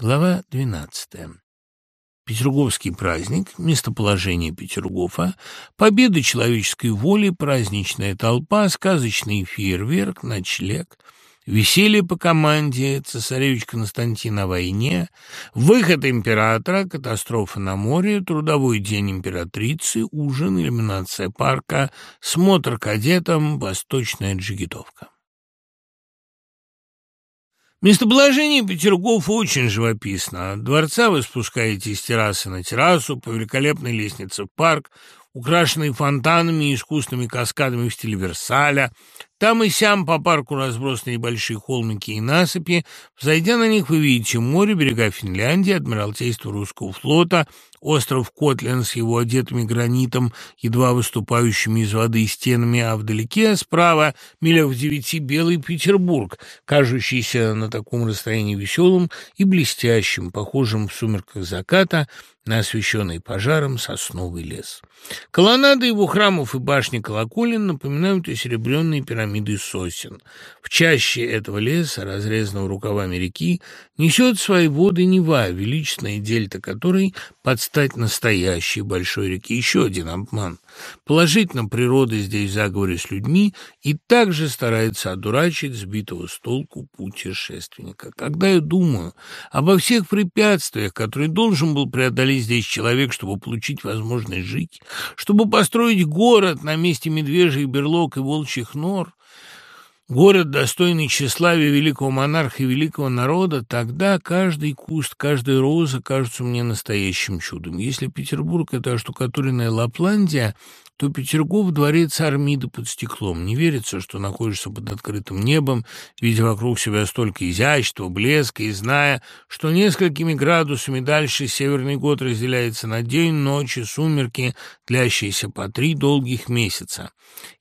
Глава 12. Петерговский праздник, местоположение Петергофа, победа человеческой воли, праздничная толпа, сказочный фейерверк, ночлег, веселье по команде, цесаревич Константин на войне, выход императора, катастрофа на море, трудовой день императрицы, ужин, иллюминация парка, смотр кадетам, восточная джигитовка. Местоположение Петергофа очень живописно. От дворца вы спускаетесь с террасы на террасу, по великолепной лестнице в парк, украшенный фонтанами и искусственными каскадами в стиле Версаля. Там и сям по парку разбросаны небольшие холмики и насыпи. Взойдя на них, вы видите море, берега Финляндии, адмиралтейство русского флота, остров Котлин с его одетыми гранитом, едва выступающими из воды стенами, а вдалеке, справа, милях в девяти, белый Петербург, кажущийся на таком расстоянии веселым и блестящим, похожим в сумерках заката на освещенный пожаром сосновый лес. Колоннады его храмов и башни колоколен напоминают осеребренные пирамиды сосен. В чаще этого леса, разрезанного рукавами реки, несет свои воды Нева, величественная дельта которой под стать настоящей большой реки. Еще один обман. Положительно, природа здесь в заговоре с людьми и также старается одурачить сбитого с толку путешественника. Когда я думаю обо всех препятствиях, которые должен был преодолеть здесь человек, чтобы получить возможность жить, чтобы построить город на месте медвежьих берлог и волчьих нор, город, достойный тщеславия великого монарха и великого народа, тогда каждый куст, каждая роза кажутся мне настоящим чудом. Если Петербург — это оштукатуренная Лапландия, то Петергоф — дворец Армиды под стеклом. Не верится, что находишься под открытым небом, видя вокруг себя столько изящества, блеска, и зная, что несколькими градусами дальше северный год разделяется на день, ночи, сумерки, длящиеся по три долгих месяца.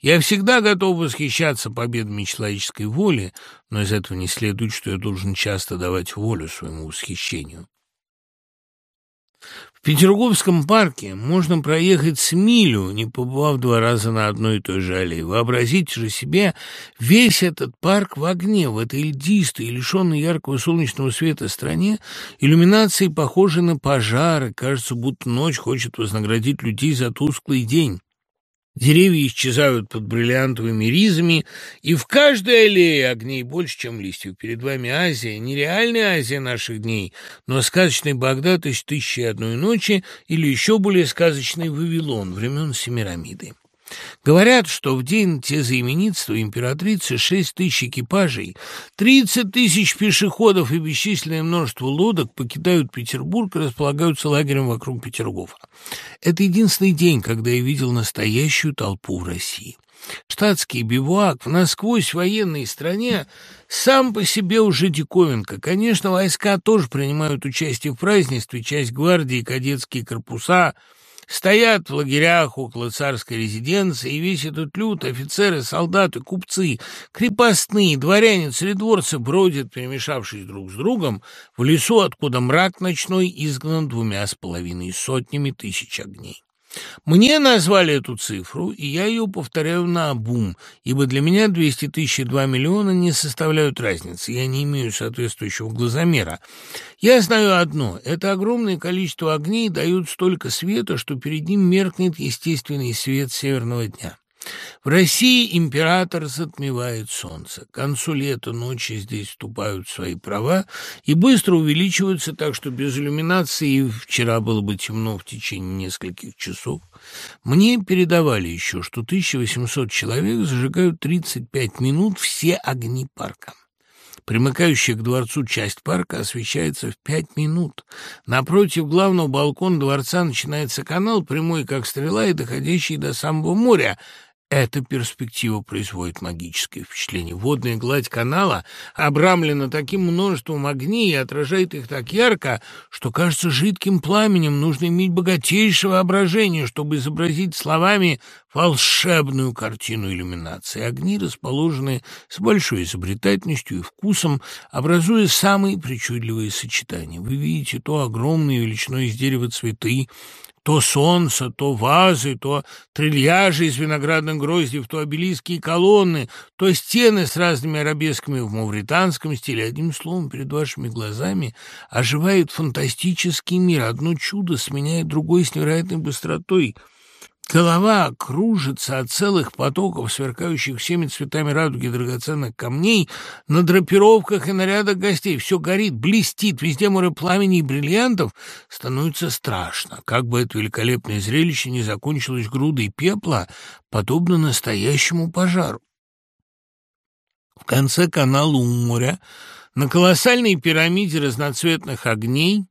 Я всегда готов восхищаться победами человеческой воли, но из этого не следует, что я должен часто давать волю своему восхищению. В Петерговском парке можно проехать с милю, не побывав два раза на одной и той же аллее. Вообразите же себе весь этот парк в огне, в этой льдистой лишенной яркого солнечного света стране, иллюминации похожи на пожары, кажется, будто ночь хочет вознаградить людей за тусклый день. Деревья исчезают под бриллиантовыми ризами, и в каждой аллее огней больше, чем листьев. Перед вами Азия, нереальная Азия наших дней, но сказочный Багдад из «Тысячи и одной ночи» или еще более сказочный Вавилон времен Семирамиды. Говорят, что в день тезаименитства императрицы шесть тысяч экипажей, тридцать тысяч пешеходов и бесчисленное множество лодок покидают Петербург и располагаются лагерем вокруг Петергофа. Это единственный день, когда я видел настоящую толпу в России. Штатский бивуак в насквозь военной стране сам по себе уже диковинка. Конечно, войска тоже принимают участие в празднестве, часть гвардии, кадетские корпуса – Стоят в лагерях около царской резиденции, и весь этот люд, офицеры, солдаты, купцы, крепостные, дворяне, царедворцы бродят, перемешавшись друг с другом, в лесу, откуда мрак ночной изгнан двумя с половиной сотнями тысяч огней. Мне назвали эту цифру, и я ее повторяю на обум, ибо для меня 200 тысяч и 2 миллиона не составляют разницы, я не имею соответствующего глазомера. Я знаю одно — это огромное количество огней дают столько света, что перед ним меркнет естественный свет северного дня. В России император затмевает солнце. К концу лета ночи здесь вступают свои права и быстро увеличиваются, так что без иллюминации вчера было бы темно в течение нескольких часов. Мне передавали еще, что 1800 человек зажигают 35 минут все огни парка. Примыкающая к дворцу часть парка освещается в пять минут. Напротив главного балкона дворца начинается канал, прямой как стрела и доходящий до самого моря — эта перспектива производит магическое впечатление. Водная гладь канала обрамлена таким множеством огней и отражает их так ярко, что кажется жидким пламенем. Нужно иметь богатейшее воображение, чтобы изобразить словами волшебную картину иллюминации. Огни расположены с большой изобретательностью и вкусом, образуя самые причудливые сочетания. Вы видите то огромные величиной из дерева цветы, то солнце, то вазы, то трильяжи из виноградных гроздьев, то обелиски и колонны, то стены с разными арабесками в мавританском стиле. Одним словом, перед вашими глазами оживает фантастический мир. Одно чудо сменяет другое с невероятной быстротой — Голова кружится от целых потоков, сверкающих всеми цветами радуги драгоценных камней, на драпировках и нарядах гостей. Все горит, блестит, везде море пламени и бриллиантов. Становится страшно. Как бы это великолепное зрелище не закончилось грудой пепла, подобно настоящему пожару. В конце канала у моря на колоссальной пирамиде разноцветных огней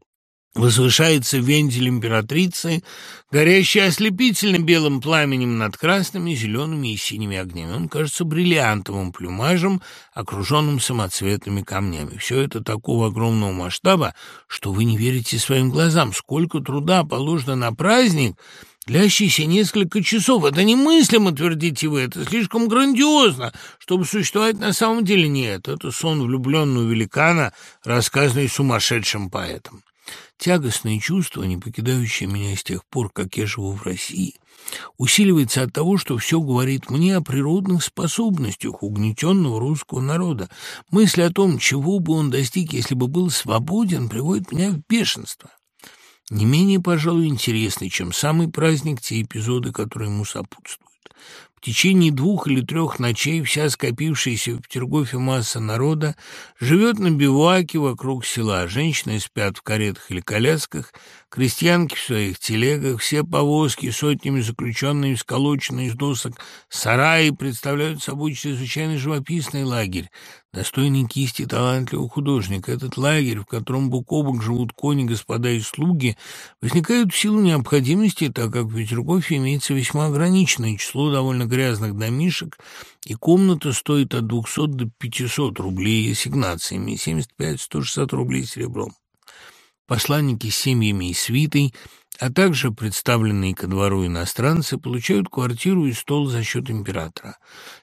Возвышается вензель императрицы, горящий ослепительно белым пламенем над красными, зелеными и синими огнями. Он кажется бриллиантовым плюмажем, окруженным самоцветными камнями. Все это такого огромного масштаба, что вы не верите своим глазам. Сколько труда положено на праздник, длящийся несколько часов. Это немыслимо, твердите вы, это слишком грандиозно, чтобы существовать на самом деле. Нет, это сон влюбленного великана, рассказанный сумасшедшим поэтом. Тягостное чувство, не покидающее меня с тех пор, как я живу в России, усиливается от того, что все говорит мне о природных способностях угнетенного русского народа. Мысль о том, чего бы он достиг, если бы был свободен, приводит меня в бешенство. Не менее, пожалуй, интересный, чем самый праздник, те эпизоды, которые ему сопутствуют. В течение двух или трех ночей вся скопившаяся в Петергофе масса народа живет на бивуаке вокруг села. Женщины спят в каретах или колясках, крестьянки в своих телегах, все повозки, сотнями заключенные, сколоченные из досок, сараи представляют собой чрезвычайно живописный лагерь, достойный кисти талантливого художника. Этот лагерь, в котором бок о бок живут кони, господа и слуги, возникает в силу необходимости, так как в Петергофе имеется весьма ограниченное число довольно грязных домишек, и комната стоит от 200 до 500 рублей ассигнациями, 75-160 рублей серебром. Посланники с семьями и свитой – а также представленные ко двору иностранцы получают квартиру и стол за счет императора.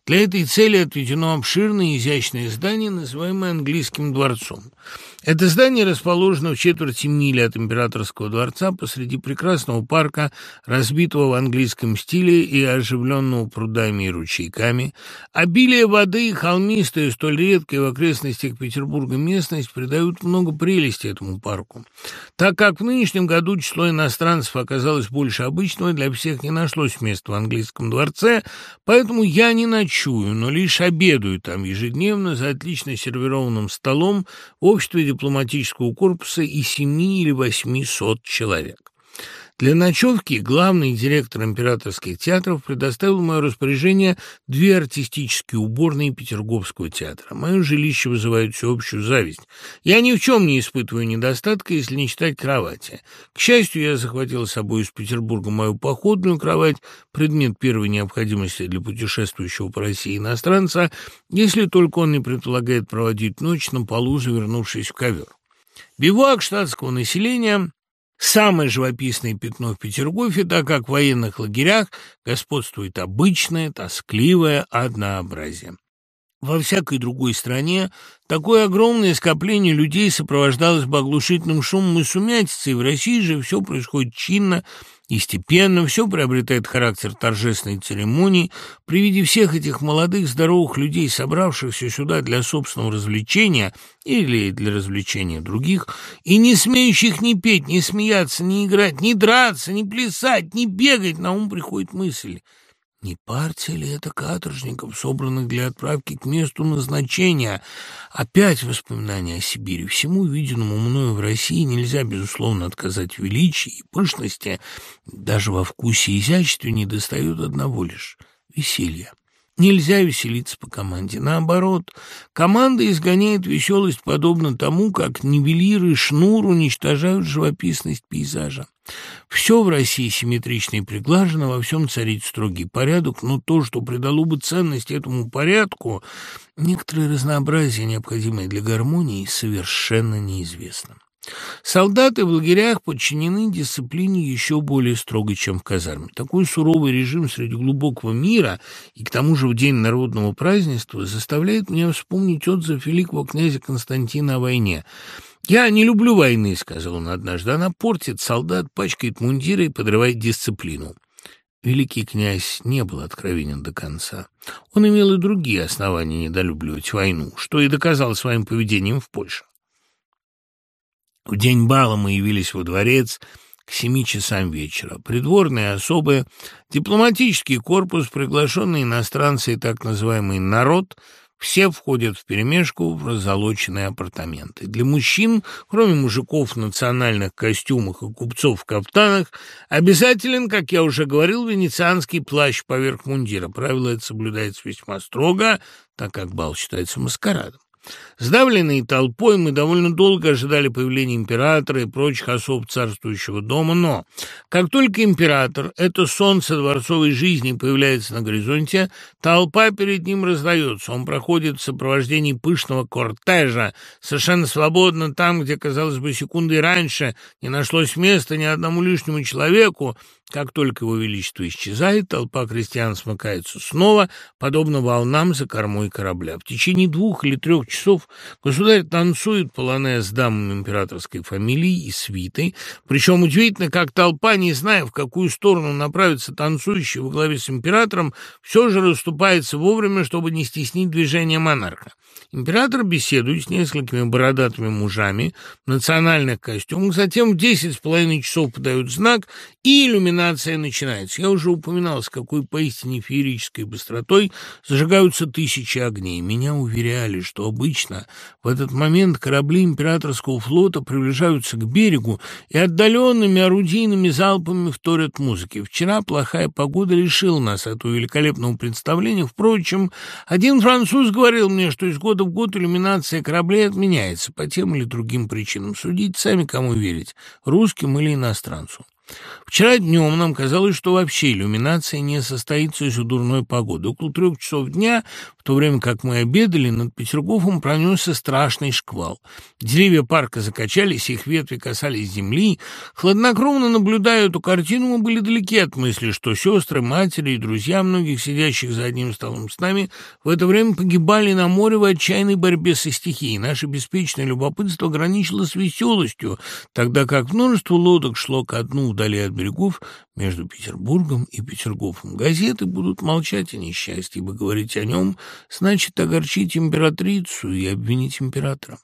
Для этой цели отведено обширное изящное здание, называемое английским дворцом. Это здание расположено в четверти мили от императорского дворца посреди прекрасного парка, разбитого в английском стиле и оживленного прудами и ручейками. Обилие воды и холмистая, столь редкая в окрестностях Петербурга местность придают много прелести этому парку. Так как в нынешнем году число иностранцев оказалось больше обычного, для всех не нашлось места в английском дворце, поэтому я не ночую, но лишь обедаю там ежедневно за отлично сервированным столом в обществе дипломатического корпуса и семи или восьми сот человек. Для ночевки главный директор императорских театров предоставил в мое распоряжение две артистические уборные Петерговского театра. Мое жилище вызывает всеобщую зависть. Я ни в чем не испытываю недостатка, если не считать кровати. К счастью, я захватил с собой из Петербурга мою походную кровать, предмет первой необходимости для путешествующего по России иностранца, если только он не предполагает проводить ночь на полу, завернувшись в ковер. Бивуак штатского населения Самое живописное пятно в Петергофе, так как в военных лагерях господствует обычное, тоскливое однообразие. Во всякой другой стране такое огромное скопление людей сопровождалось бы оглушительным шумом и сумятицей. В России же все происходит чинно, и степенно все приобретает характер торжественной церемонии. При виде всех этих молодых, здоровых людей, собравшихся сюда для собственного развлечения или для развлечения других, и не смеющих ни петь, ни смеяться, ни играть, ни драться, ни плясать, ни бегать, на ум приходит мысль — не партия ли это каторжников, собранных для отправки к месту назначения? Опять воспоминания о Сибири. Всему виденному мною в России нельзя, безусловно, отказать величии и пышности. Даже во вкусе и изяществе недостает одного лишь — веселья. Нельзя веселиться по команде. Наоборот, команда изгоняет веселость подобно тому, как нивелиры шнур уничтожают живописность пейзажа. Все в России симметрично и приглажено, во всем царит строгий порядок, но то, что придало бы ценность этому порядку, некоторое разнообразие, необходимое для гармонии, совершенно неизвестно. Солдаты в лагерях подчинены дисциплине еще более строгой, чем в казарме. Такой суровый режим среди глубокого мира и к тому же в день народного празднества заставляет меня вспомнить отзыв великого князя Константина о войне. «Я не люблю войны», — сказал он однажды. «Она портит солдат, пачкает мундиры и подрывает дисциплину». Великий князь не был откровенен до конца. Он имел и другие основания недолюбливать войну, что и доказал своим поведением в Польше. В день бала мы явились во дворец к семи часам вечера. Придворные особы, дипломатический корпус, приглашенные иностранцы и так называемый «народ» все входят вперемешку в разолоченные апартаменты. Для мужчин, кроме мужиков в национальных костюмах и купцов в кафтанах, обязателен, как я уже говорил, венецианский плащ поверх мундира. Правило это соблюдается весьма строго, так как бал считается маскарадом. Сдавленные толпой, мы довольно долго ожидали появления императора и прочих особ царствующего дома, но как только император, это солнце дворцовой жизни, появляется на горизонте, толпа перед ним раздается. Он проходит в сопровождении пышного кортежа, совершенно свободно там, где, казалось бы, секунды раньше не нашлось места ни одному лишнему человеку, как только его величество исчезает, толпа крестьян смыкается снова, подобно волнам за кормой корабля. В течение двух или трех часов государь танцует полонез с дамами императорской фамилии и свитой, причем удивительно, как толпа, не зная, в какую сторону направится танцующий во главе с императором, все же расступается вовремя, чтобы не стеснить движение монарха. Император беседует с несколькими бородатыми мужами в национальных костюмах, затем в десять с половиной часов подают знак, и иллюминация начинается. Я уже упоминал, с какой поистине феерической быстротой зажигаются тысячи огней. Меня уверяли, что обычно в этот момент корабли императорского флота приближаются к берегу и отдаленными орудийными залпами вторят музыки. Вчера плохая погода лишила нас этого великолепного представления. Впрочем, один француз говорил мне, что из года в год иллюминация кораблей отменяется по тем или другим причинам. Судить сами, кому верить, русским или иностранцу. Вчера днем нам казалось, что вообще иллюминация не состоится из-за дурной погоды. Около трех часов дня, в то время как мы обедали, над Петергофом пронесся страшный шквал. Деревья парка закачались, их ветви касались земли. Хладнокровно наблюдая эту картину, мы были далеки от мысли, что сестры, матери и друзья многих сидящих за одним столом с нами в это время погибали на море в отчаянной борьбе со стихией. Наше беспечное любопытство ограничилось веселостью, тогда как множество лодок шло ко дну вдали от берегов между Петербургом и Петергофом. Газеты будут молчать о несчастье, ибо говорить о нем значит огорчить императрицу и обвинить императора.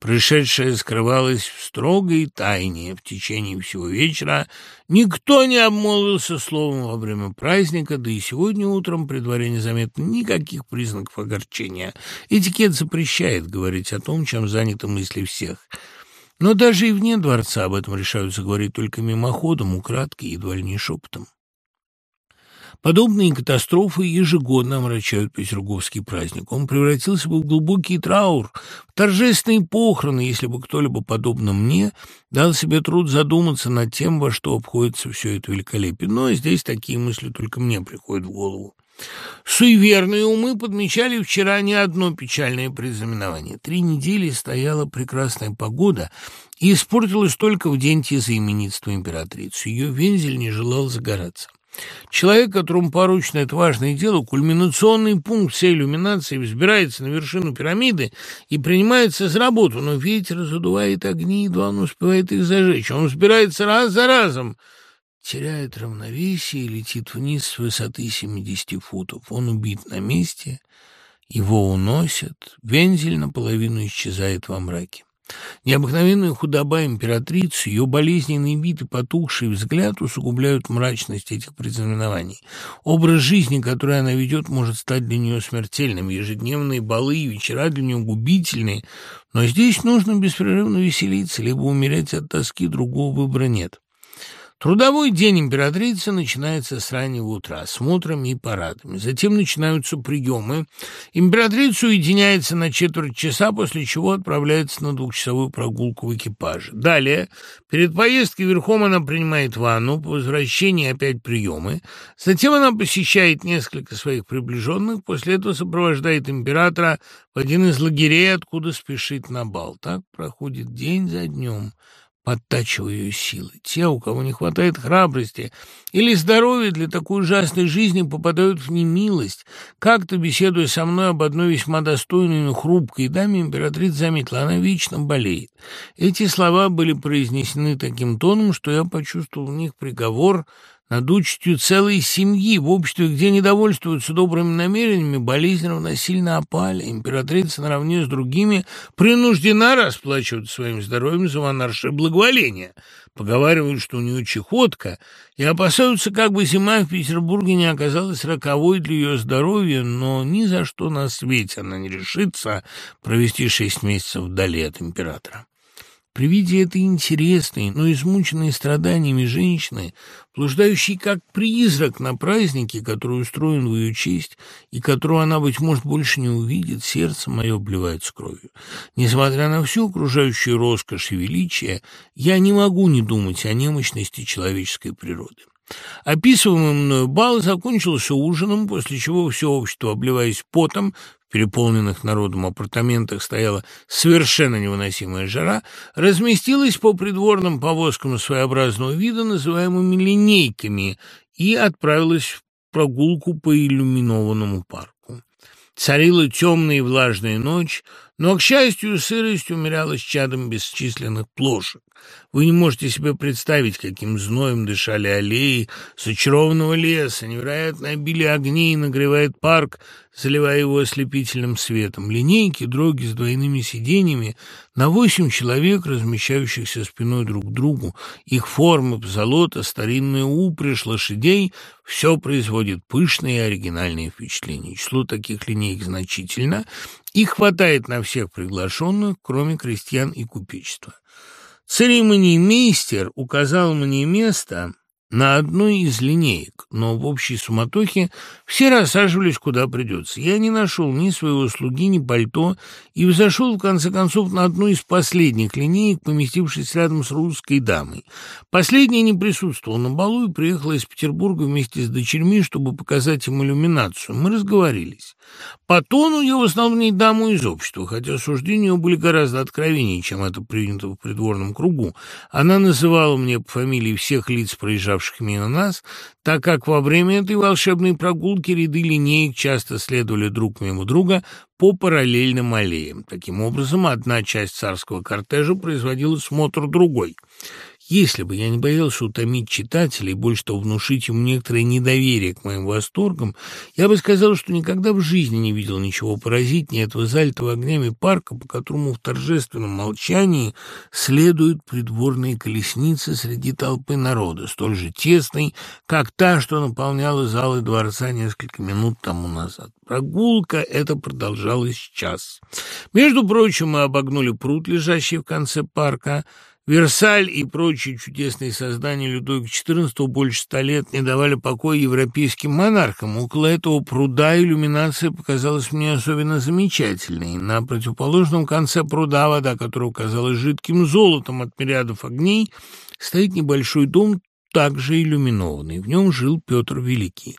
Происшедшее скрывалось в строгой тайне. В течение всего вечера никто не обмолвился словом во время праздника, да и сегодня утром при дворе незаметно никаких признаков огорчения. Этикет запрещает говорить о том, чем заняты мысли всех – но даже и вне дворца об этом решаются говорить только мимоходом, украдкой, едва ли не шепотом. Подобные катастрофы ежегодно омрачают Петерговский праздник. Он превратился бы в глубокий траур, в торжественные похороны, если бы кто-либо, подобно мне, дал себе труд задуматься над тем, во что обходится все это великолепие. Но здесь такие мысли только мне приходят в голову. Суеверные умы подмечали вчера не одно печальное признаменование. Три недели стояла прекрасная погода, и испортилась только в день тезаименитства императрицы. Ее вензель не желал загораться. Человек, которому поручено это важное дело, кульминационный пункт всей иллюминации, взбирается на вершину пирамиды и принимается за работу, но ветер задувает огни, едва он успевает их зажечь. Он взбирается раз за разом, теряет равновесие и летит вниз с высоты 70 футов. Он убит на месте, его уносят, вензель наполовину исчезает во мраке. Необыкновенная худоба императрицы, ее болезненный вид и потухший взгляд усугубляют мрачность этих предзнаменований. Образ жизни, который она ведет, может стать для нее смертельным. Ежедневные балы и вечера для нее губительные. Но здесь нужно беспрерывно веселиться, либо умереть от тоски, другого выбора нет. Трудовой день императрицы начинается с раннего утра, смотрами и парадами. Затем начинаются приемы. Императрица уединяется на четверть часа, после чего отправляется на двухчасовую прогулку в экипаже. Далее, перед поездкой верхом она принимает ванну, по возвращении опять приемы. Затем она посещает несколько своих приближенных, после этого сопровождает императора в один из лагерей, откуда спешит на бал. Так проходит день за днем – подтачивая ее силы. Те, у кого не хватает храбрости или здоровья для такой ужасной жизни, попадают в немилость. Как-то, беседуя со мной об одной весьма достойной, но хрупкой даме, императрица заметила, она вечно болеет. Эти слова были произнесены таким тоном, что я почувствовал в них приговор над участью целой семьи в обществе, где недовольствуются добрыми намерениями, болезнь равносильно опали. Императрица наравне с другими принуждена расплачиваться своим здоровьем за монаршее благоволение. Поговаривают, что у нее чехотка, и опасаются, как бы зима в Петербурге не оказалась роковой для ее здоровья, но ни за что на свете она не решится провести шесть месяцев вдали от императора. При виде этой интересной, но измученной страданиями женщины, блуждающей как призрак на празднике, который устроен в ее честь и которого она, быть может, больше не увидит, сердце мое обливается кровью. Несмотря на всю окружающую роскошь и величие, я не могу не думать о немощности человеческой природы. Описываемый мною бал закончился ужином, после чего все общество, обливаясь потом, переполненных народом апартаментах стояла совершенно невыносимая жара, разместилась по придворным повозкам своеобразного вида, называемыми линейками, и отправилась в прогулку по иллюминованному парку. Царила темная и влажная ночь, но, к счастью, сырость умерялась чадом бесчисленных плошек. Вы не можете себе представить, каким зноем дышали аллеи зачарованного леса. Невероятное обилие огней нагревает парк, заливая его ослепительным светом. Линейки, дроги с двойными сиденьями на восемь человек, размещающихся спиной друг к другу. Их формы, позолота, старинная упряжь лошадей — все производит пышные и оригинальные впечатления. Число таких линеек значительно, и хватает на всех приглашенных, кроме крестьян и купечества. Церемониймейстер указал мне место на одной из линеек, но в общей суматохе все рассаживались куда придется. Я не нашел ни своего слуги, ни пальто и взошел, в конце концов, на одну из последних линеек, поместившись рядом с русской дамой. Последняя не присутствовала на балу и приехала из Петербурга вместе с дочерьми, чтобы показать им иллюминацию. Мы разговорились. По тону я в основном не даму из общества, хотя суждения ее были гораздо откровеннее, чем это принято в придворном кругу. Она называла мне по фамилии всех лиц, проезжавших мимо нас, так как во время этой волшебной прогулки ряды линеек часто следовали друг мимо друга по параллельным аллеям. Таким образом, одна часть царского кортежа производила смотр другой — если бы я не боялся утомить читателей, больше того, внушить ему некоторое недоверие к моим восторгам, я бы сказал, что никогда в жизни не видел ничего поразительнее этого залитого огнями парка, по которому в торжественном молчании следуют придворные колесницы среди толпы народа, столь же тесной, как та, что наполняла залы дворца несколько минут тому назад. Прогулка эта продолжалась час. Между прочим, мы обогнули пруд, лежащий в конце парка, Версаль и прочие чудесные создания Людовика XIV больше ста лет не давали покоя европейским монархам. Около этого пруда иллюминация показалась мне особенно замечательной. На противоположном конце пруда, вода которого казалась жидким золотом от мириадов огней, стоит небольшой дом, также иллюминованный. В нем жил Петр Великий.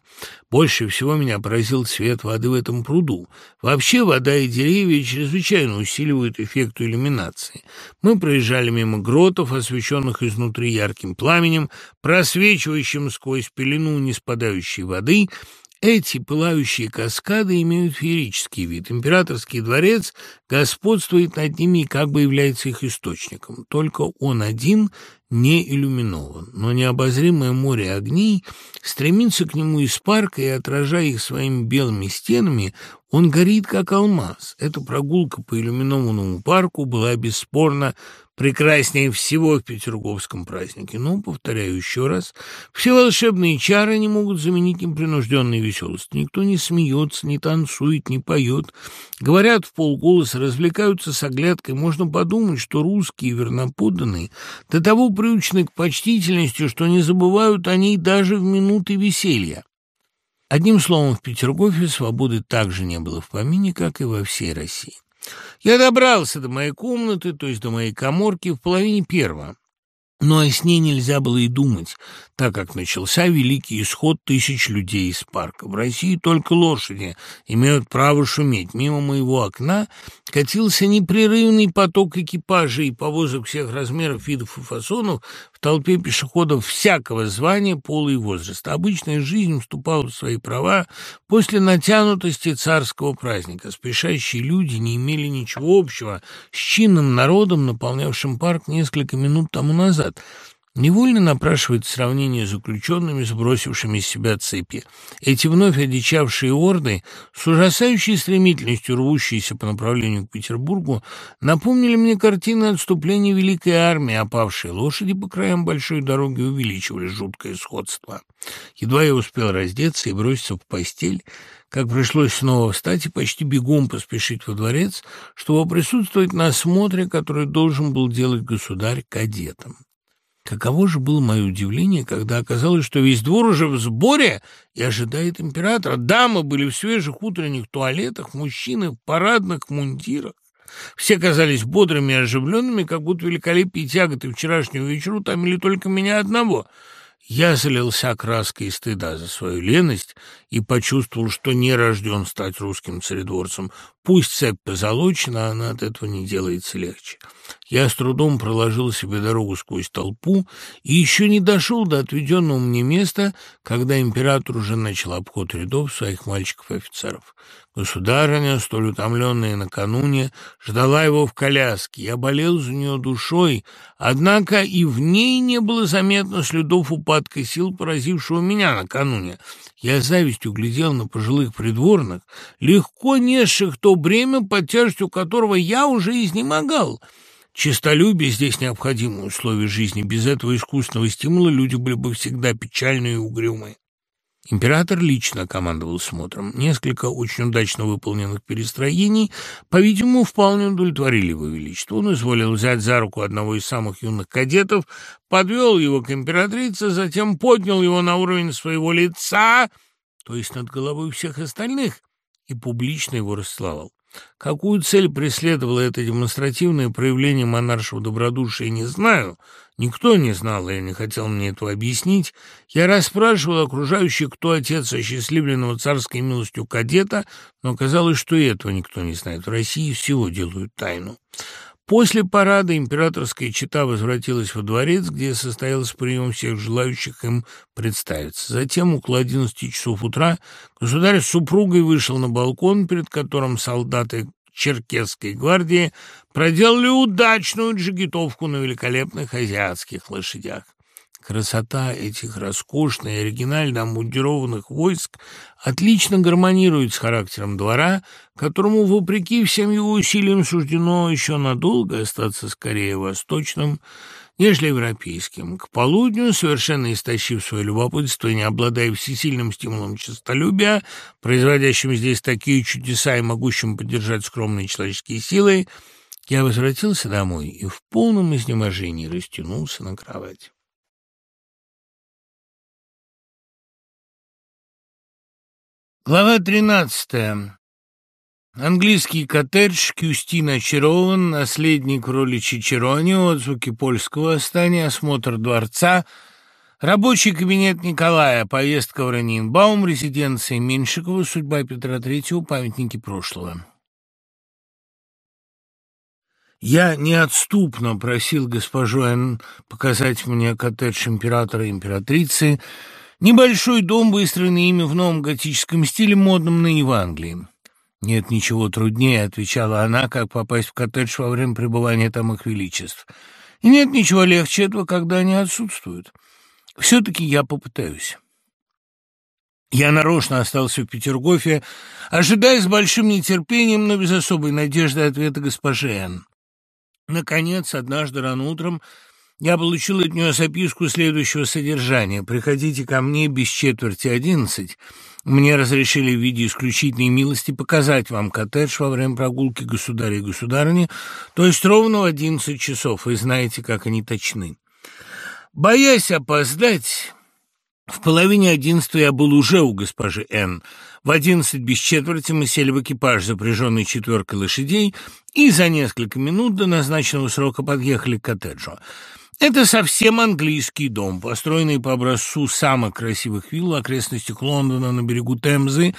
Больше всего меня поразил цвет воды в этом пруду. Вообще вода и деревья чрезвычайно усиливают эффект иллюминации. Мы проезжали мимо гротов, освещенных изнутри ярким пламенем, просвечивающим сквозь пелену неспадающей воды — эти пылающие каскады имеют феерический вид. Императорский дворец господствует над ними и как бы является их источником. Только он один не иллюминован, но необозримое море огней стремится к нему из парка, и, отражая их своими белыми стенами, он горит, как алмаз. Эта прогулка по иллюминованному парку была бесспорно прекраснее всего в петерговском празднике. Но, повторяю еще раз, все волшебные чары не могут заменить непринужденной веселость. Никто не смеется, не танцует, не поет. Говорят в полголоса, развлекаются с оглядкой. Можно подумать, что русские верноподданные до того приучены к почтительности, что не забывают о ней даже в минуты веселья. Одним словом, в Петергофе свободы также не было в помине, как и во всей России. Я добрался до моей комнаты, то есть до моей коморки, в половине первого. Но о сне нельзя было и думать, так как начался великий исход тысяч людей из парка. В России только лошади имеют право шуметь. Мимо моего окна катился непрерывный поток экипажей и повозок всех размеров, видов и фасонов толпе пешеходов всякого звания, пола и возраста. Обычная жизнь вступала в свои права после натянутости царского праздника. Спешащие люди не имели ничего общего с чинным народом, наполнявшим парк несколько минут тому назад. Невольно напрашивает сравнение с заключенными, сбросившими с себя цепи. Эти вновь одичавшие орды, с ужасающей стремительностью рвущиеся по направлению к Петербургу, напомнили мне картины отступления Великой Армии, опавшие лошади по краям большой дороги увеличивали жуткое сходство. Едва я успел раздеться и броситься в постель, как пришлось снова встать и почти бегом поспешить во дворец, чтобы присутствовать на осмотре, который должен был делать государь кадетам. Каково же было мое удивление, когда оказалось, что весь двор уже в сборе и ожидает императора. Дамы были в свежих утренних туалетах, мужчины в парадных мундирах. Все казались бодрыми и оживленными, как будто великолепие тяготы вчерашнего вечера утомили только меня одного — я залился краской стыда за свою леность и почувствовал, что не рожден стать русским царедворцем. Пусть цепь позолочена, она от этого не делается легче. Я с трудом проложил себе дорогу сквозь толпу и еще не дошел до отведенного мне места, когда император уже начал обход рядов своих мальчиков и офицеров. Государыня, столь утомленная накануне, ждала его в коляске. Я болел за нее душой, однако и в ней не было заметно следов упадка сил, поразившего меня накануне. Я завистью глядел на пожилых придворных, легко несших то бремя, под тяжестью которого я уже изнемогал. Чистолюбие здесь необходимое условие жизни. Без этого искусственного стимула люди были бы всегда печальные и угрюмые. Император лично командовал смотром. Несколько очень удачно выполненных перестроений, по-видимому, вполне удовлетворили его величество. Он изволил взять за руку одного из самых юных кадетов, подвел его к императрице, затем поднял его на уровень своего лица, то есть над головой всех остальных, и публично его расцеловал. Какую цель преследовало это демонстративное проявление монаршего добродушия, не знаю. Никто не знал и не хотел мне этого объяснить. Я расспрашивал окружающих, кто отец осчастливленного царской милостью кадета, но оказалось, что и этого никто не знает. В России всего делают тайну. После парада императорская чета возвратилась во дворец, где состоялся прием всех желающих им представиться. Затем, около одиннадцати часов утра, государь с супругой вышел на балкон, перед которым солдаты Черкесской гвардии проделали удачную джигитовку на великолепных азиатских лошадях. Красота этих роскошных и оригинально обмундированных войск отлично гармонирует с характером двора, которому, вопреки всем его усилиям, суждено еще надолго остаться скорее восточным, нежели европейским. К полудню, совершенно истощив свое любопытство и не обладая всесильным стимулом честолюбия, производящим здесь такие чудеса и могущим поддержать скромные человеческие силы, я возвратился домой и в полном изнеможении растянулся на кровать. Глава тринадцатая. Английский коттедж, Кюстин очарован, наследник роли Чичерони, отзвуки польского восстания, осмотр дворца, рабочий кабинет Николая, поездка в Ранинбаум, резиденция Меньшикова, судьба Петра Третьего, памятники прошлого. Я неотступно просил госпожу Н. показать мне коттедж императора и императрицы, Небольшой дом, выстроенный ими в новом готическом стиле, модном на Евангелии. «Нет ничего труднее», — отвечала она, — «как попасть в коттедж во время пребывания там их величеств. И нет ничего легче этого, когда они отсутствуют. Все-таки я попытаюсь». Я нарочно остался в Петергофе, ожидая с большим нетерпением, но без особой надежды ответа госпожи Н. Наконец, однажды рано утром я получил от нее записку следующего содержания. «Приходите ко мне без четверти одиннадцать. Мне разрешили в виде исключительной милости показать вам коттедж во время прогулки государя и государыни, то есть ровно в одиннадцать часов. Вы знаете, как они точны. Боясь опоздать, в половине одиннадцатого я был уже у госпожи Н. В одиннадцать без четверти мы сели в экипаж, запряженный четверкой лошадей, и за несколько минут до назначенного срока подъехали к коттеджу. Это совсем английский дом, построенный по образцу самых красивых вилл в окрестностях Лондона на берегу Темзы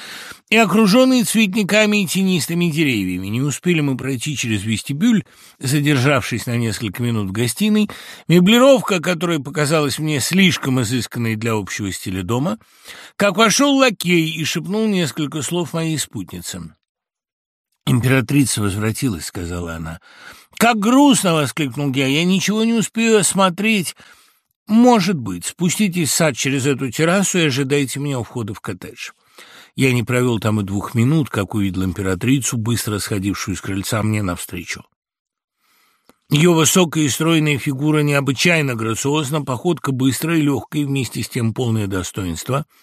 и окруженный цветниками и тенистыми деревьями. Не успели мы пройти через вестибюль, задержавшись на несколько минут в гостиной. Меблировка, которая показалась мне слишком изысканной для общего стиля дома, как вошел лакей и шепнул несколько слов моей спутнице. «Императрица возвратилась», — сказала она. «Как грустно!» — воскликнул я. «Я ничего не успею осмотреть». «Может быть. Спуститесь в сад через эту террасу и ожидайте меня у входа в коттедж». Я не провел там и двух минут, как увидел императрицу, быстро сходившую с крыльца мне навстречу. Ее высокая и стройная фигура необычайно грациозна, походка быстрая и легкая, вместе с тем полное достоинство —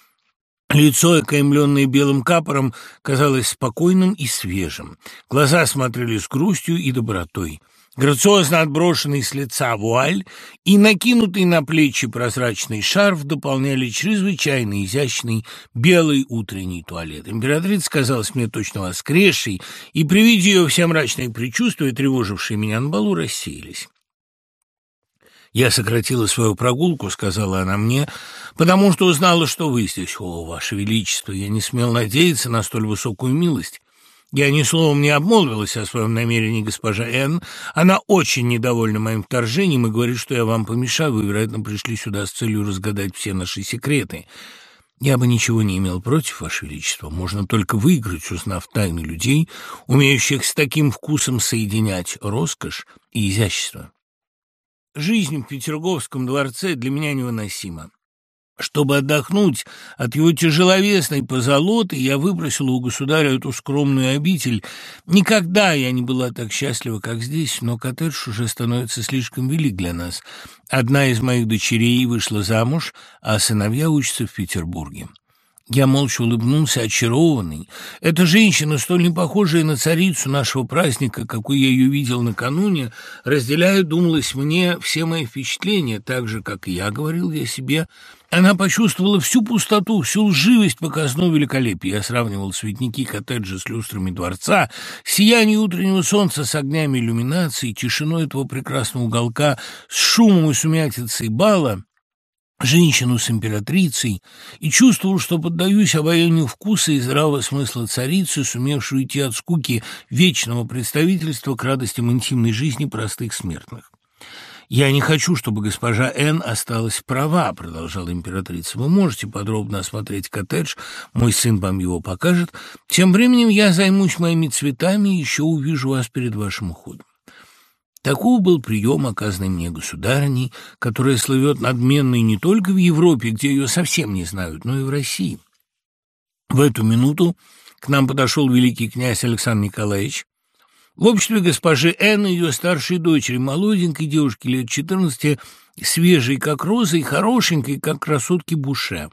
Лицо, окаймленное белым капором, казалось спокойным и свежим. Глаза смотрели с грустью и добротой. Грациозно отброшенный с лица вуаль и накинутый на плечи прозрачный шарф дополняли чрезвычайно изящный белый утренний туалет. Императрица казалась мне точно воскресшей, и при виде ее все мрачные предчувствия, тревожившие меня на балу, рассеялись. «Я сократила свою прогулку», — сказала она мне, — «потому что узнала, что вы здесь, о, ваше величество. Я не смел надеяться на столь высокую милость». Я ни словом не обмолвилась о своем намерении госпожа Н. Она очень недовольна моим вторжением и говорит, что я вам помешал. Вы, вероятно, пришли сюда с целью разгадать все наши секреты. Я бы ничего не имел против, Ваше Величество. Можно только выиграть, узнав тайны людей, умеющих с таким вкусом соединять роскошь и изящество. Жизнь в Петерговском дворце для меня невыносима. Чтобы отдохнуть от его тяжеловесной позолоты, я выбросила у государя эту скромную обитель. Никогда я не была так счастлива, как здесь, но коттедж уже становится слишком велик для нас. Одна из моих дочерей вышла замуж, а сыновья учатся в Петербурге. Я молча улыбнулся, очарованный. Эта женщина, столь не похожая на царицу нашего праздника, какой я ее видел накануне, разделяет, думалось мне, все мои впечатления, так же, как и я говорил я себе. Она почувствовала всю пустоту, всю лживость показного великолепия. Я сравнивал цветники коттеджа с люстрами дворца, сияние утреннего солнца с огнями иллюминации, тишиной этого прекрасного уголка, с шумом и сумятицей бала женщину с императрицей, и чувствовал, что поддаюсь обаянию вкуса и здравого смысла царицы, сумевшую идти от скуки вечного представительства к радостям интимной жизни простых смертных. «Я не хочу, чтобы госпожа Н. осталась права», — продолжала императрица. «Вы можете подробно осмотреть коттедж, мой сын вам его покажет. Тем временем я займусь моими цветами и еще увижу вас перед вашим уходом». Таков был прием, оказанный мне государыней, которая слывет надменной не только в Европе, где ее совсем не знают, но и в России. В эту минуту к нам подошел великий князь Александр Николаевич. В обществе госпожи Н и ее старшей дочери, молоденькой девушки лет четырнадцати, свежей, как роза, и хорошенькой, как красотки Буше.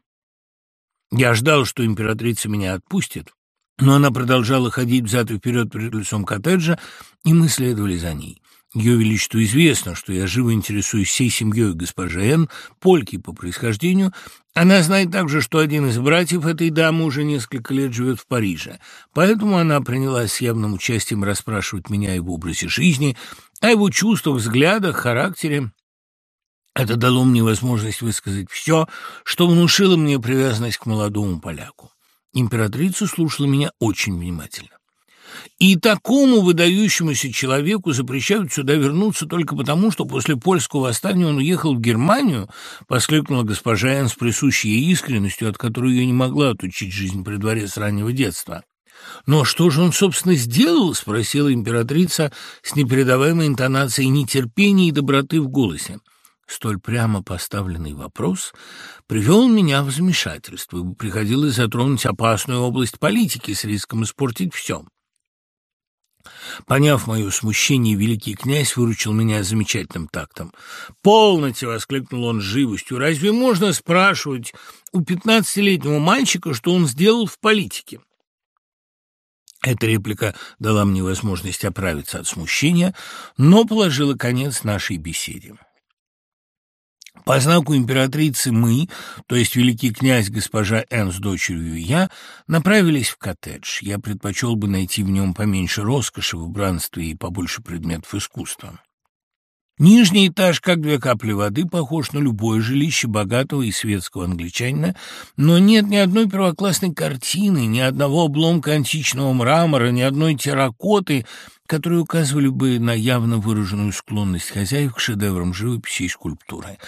Я ждал, что императрица меня отпустит, но она продолжала ходить взад и вперед перед лицом коттеджа, и мы следовали за ней. Ее Величеству известно, что я живо интересуюсь всей семьей госпожи Н, польки по происхождению. Она знает также, что один из братьев этой дамы уже несколько лет живет в Париже. Поэтому она принялась с явным участием расспрашивать меня о его образе жизни, о его чувствах, взглядах, характере. Это дало мне возможность высказать все, что внушило мне привязанность к молодому поляку. Императрица слушала меня очень внимательно. И такому выдающемуся человеку запрещают сюда вернуться только потому, что после польского восстания он уехал в Германию, воскликнула госпожа Энн с присущей ей искренностью, от которой ее не могла отучить жизнь при дворе с раннего детства. «Но что же он, собственно, сделал?» — спросила императрица с непередаваемой интонацией нетерпения и доброты в голосе. Столь прямо поставленный вопрос привел меня в замешательство, приходилось затронуть опасную область политики с риском испортить все. Поняв мое смущение, великий князь выручил меня замечательным тактом. «Полноте!» — воскликнул он с живостью. «Разве можно спрашивать у пятнадцатилетнего мальчика, что он сделал в политике?» Эта реплика дала мне возможность оправиться от смущения, но положила конец нашей беседе. По знаку императрицы мы, то есть великий князь госпожа Н с дочерью и я, направились в коттедж. Я предпочел бы найти в нем поменьше роскоши в убранстве и побольше предметов искусства. Нижний этаж, как две капли воды, похож на любое жилище богатого и светского англичанина, но нет ни одной первоклассной картины, ни одного обломка античного мрамора, ни одной терракоты — которые указывали бы на явно выраженную склонность хозяев к шедеврам живописи и скульптуры.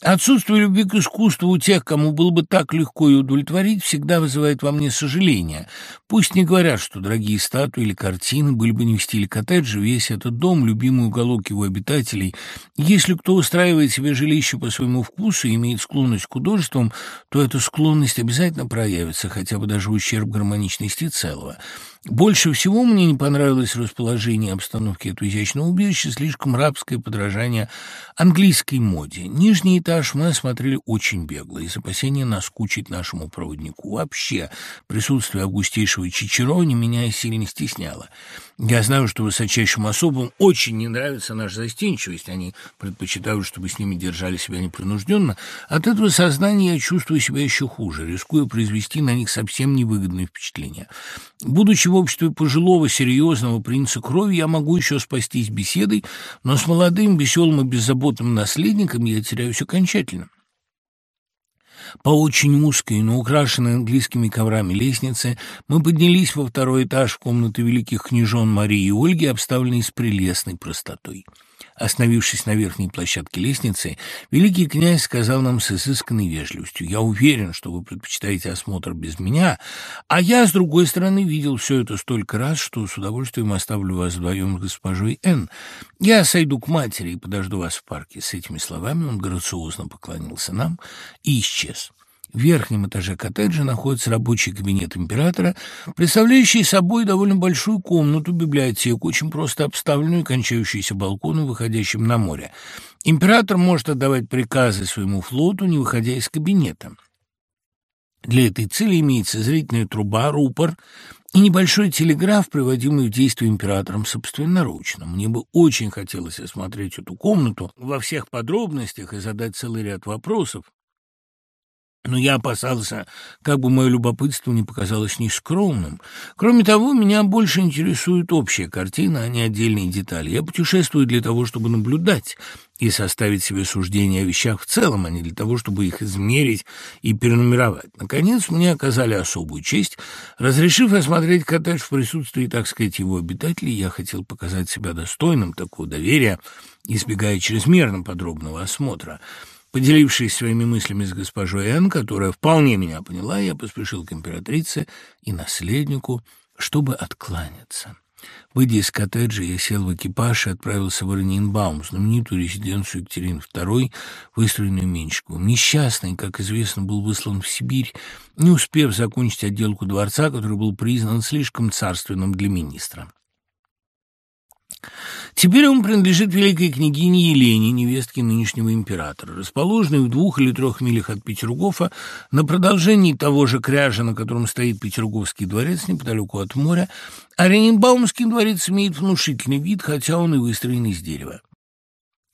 Отсутствие любви к искусству у тех, кому было бы так легко и удовлетворить, всегда вызывает во мне сожаление. Пусть не говорят, что дорогие статуи или картины были бы не в стиле коттеджа, весь этот дом, любимый уголок его обитателей. Если кто устраивает себе жилище по своему вкусу и имеет склонность к художествам, то эта склонность обязательно проявится, хотя бы даже ущерб гармоничности целого. Больше всего мне не понравилось расположение обстановки этого изящного убежища, слишком рабское подражание английской моде. Нижний этаж мы осмотрели очень бегло, из опасения наскучить нашему проводнику. Вообще, присутствие августейшего Чичерони меня сильно стесняло. Я знаю, что высочайшим особам очень не нравится наша застенчивость, они предпочитают, чтобы с ними держали себя непринужденно. От этого сознания я чувствую себя еще хуже, рискуя произвести на них совсем невыгодное впечатление. Будучи в обществе пожилого, серьезного принца крови, я могу еще спастись беседой, но с молодым, веселым и беззаботным наследником я теряюсь окончательно. По очень узкой, но украшенной английскими коврами лестнице мы поднялись во второй этаж в комнаты великих княжон Марии и Ольги, обставленной с прелестной простотой. Остановившись на верхней площадке лестницы, великий князь сказал нам с изысканной вежливостью, «Я уверен, что вы предпочитаете осмотр без меня, а я, с другой стороны, видел все это столько раз, что с удовольствием оставлю вас вдвоем с госпожой Н. Я сойду к матери и подожду вас в парке». С этими словами он грациозно поклонился нам и исчез. В верхнем этаже коттеджа находится рабочий кабинет императора, представляющий собой довольно большую комнату, библиотеку, очень просто обставленную, кончающуюся балконом, выходящим на море. Император может отдавать приказы своему флоту, не выходя из кабинета. Для этой цели имеется зрительная труба, рупор и небольшой телеграф, приводимый в действие императором собственноручно. Мне бы очень хотелось осмотреть эту комнату во всех подробностях и задать целый ряд вопросов, но я опасался, как бы мое любопытство не показалось нескромным. Кроме того, меня больше интересует общая картина, а не отдельные детали. Я путешествую для того, чтобы наблюдать и составить себе суждение о вещах в целом, а не для того, чтобы их измерить и перенумеровать. Наконец, мне оказали особую честь. Разрешив осмотреть коттедж в присутствии, так сказать, его обитателей, я хотел показать себя достойным такого доверия, избегая чрезмерно подробного осмотра. Поделившись своими мыслями с госпожой Н, которая вполне меня поняла, я поспешил к императрице и наследнику, чтобы откланяться. Выйдя из коттеджа, я сел в экипаж и отправился в Оренинбаум, знаменитую резиденцию Екатерины II, выстроенную Меньшиковым. Несчастный, как известно, был выслан в Сибирь, не успев закончить отделку дворца, который был признан слишком царственным для министра. Теперь он принадлежит великой княгине Елене, невестке нынешнего императора. Расположенный в двух или трех милях от Петергофа, на продолжении того же кряжа, на котором стоит Петерговский дворец, неподалеку от моря, Оренбаумский дворец имеет внушительный вид, хотя он и выстроен из дерева.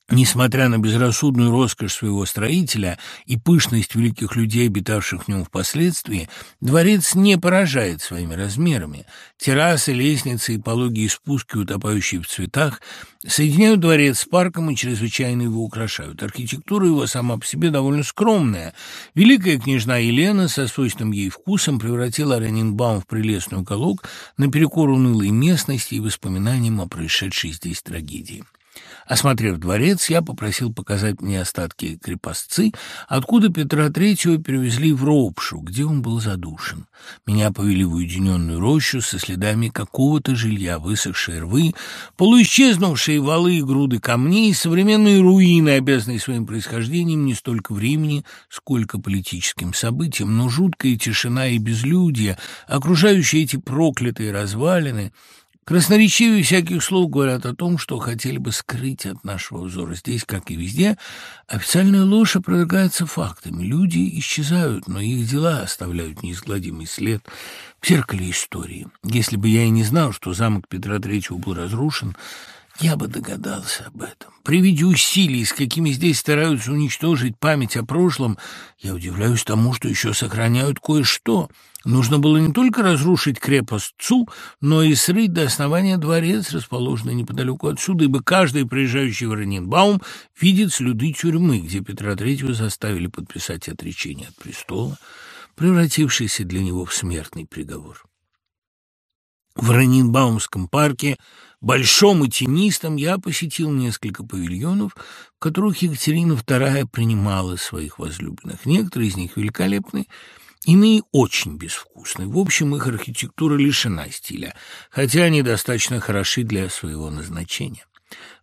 Несмотря на безрассудную роскошь своего строителя и пышность великих людей, обитавших в нем впоследствии, дворец не поражает своими размерами. Террасы, лестницы и пологие спуски, утопающие в цветах, соединяют дворец с парком и чрезвычайно его украшают. Архитектура его сама по себе довольно скромная. Великая княжна Елена со свойственным ей вкусом превратила Оренинбаум в прелестный уголок наперекор унылой местности и воспоминаниям о происшедшей здесь трагедии. Осмотрев дворец, я попросил показать мне остатки крепостцы, откуда Петра Третьего перевезли в Ропшу, где он был задушен. Меня повели в уединенную рощу со следами какого-то жилья, высохшие рвы, полуисчезнувшие валы и груды камней, современные руины, обязанные своим происхождением не столько времени, сколько политическим событиям, но жуткая тишина и безлюдье, окружающие эти проклятые развалины — Красноречивые всяких слов говорят о том, что хотели бы скрыть от нашего взора. Здесь, как и везде, официальная ложь опровергается фактами. Люди исчезают, но их дела оставляют неизгладимый след в зеркале истории. Если бы я и не знал, что замок Петра Третьего был разрушен, Я бы догадался об этом. При виде усилий, с какими здесь стараются уничтожить память о прошлом, я удивляюсь тому, что еще сохраняют кое-что. Нужно было не только разрушить крепость Цу, но и срыть до основания дворец, расположенный неподалеку отсюда, ибо каждый приезжающий в Раненбаум видит следы тюрьмы, где Петра Третьего заставили подписать отречение от престола, превратившийся для него в смертный приговор. В Раненбаумском парке большом и тенистом, я посетил несколько павильонов, в которых Екатерина II принимала своих возлюбленных. Некоторые из них великолепны, иные очень безвкусны. В общем, их архитектура лишена стиля, хотя они достаточно хороши для своего назначения.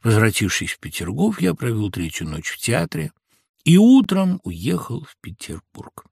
Возвратившись в Петергоф, я провел третью ночь в театре и утром уехал в Петербург.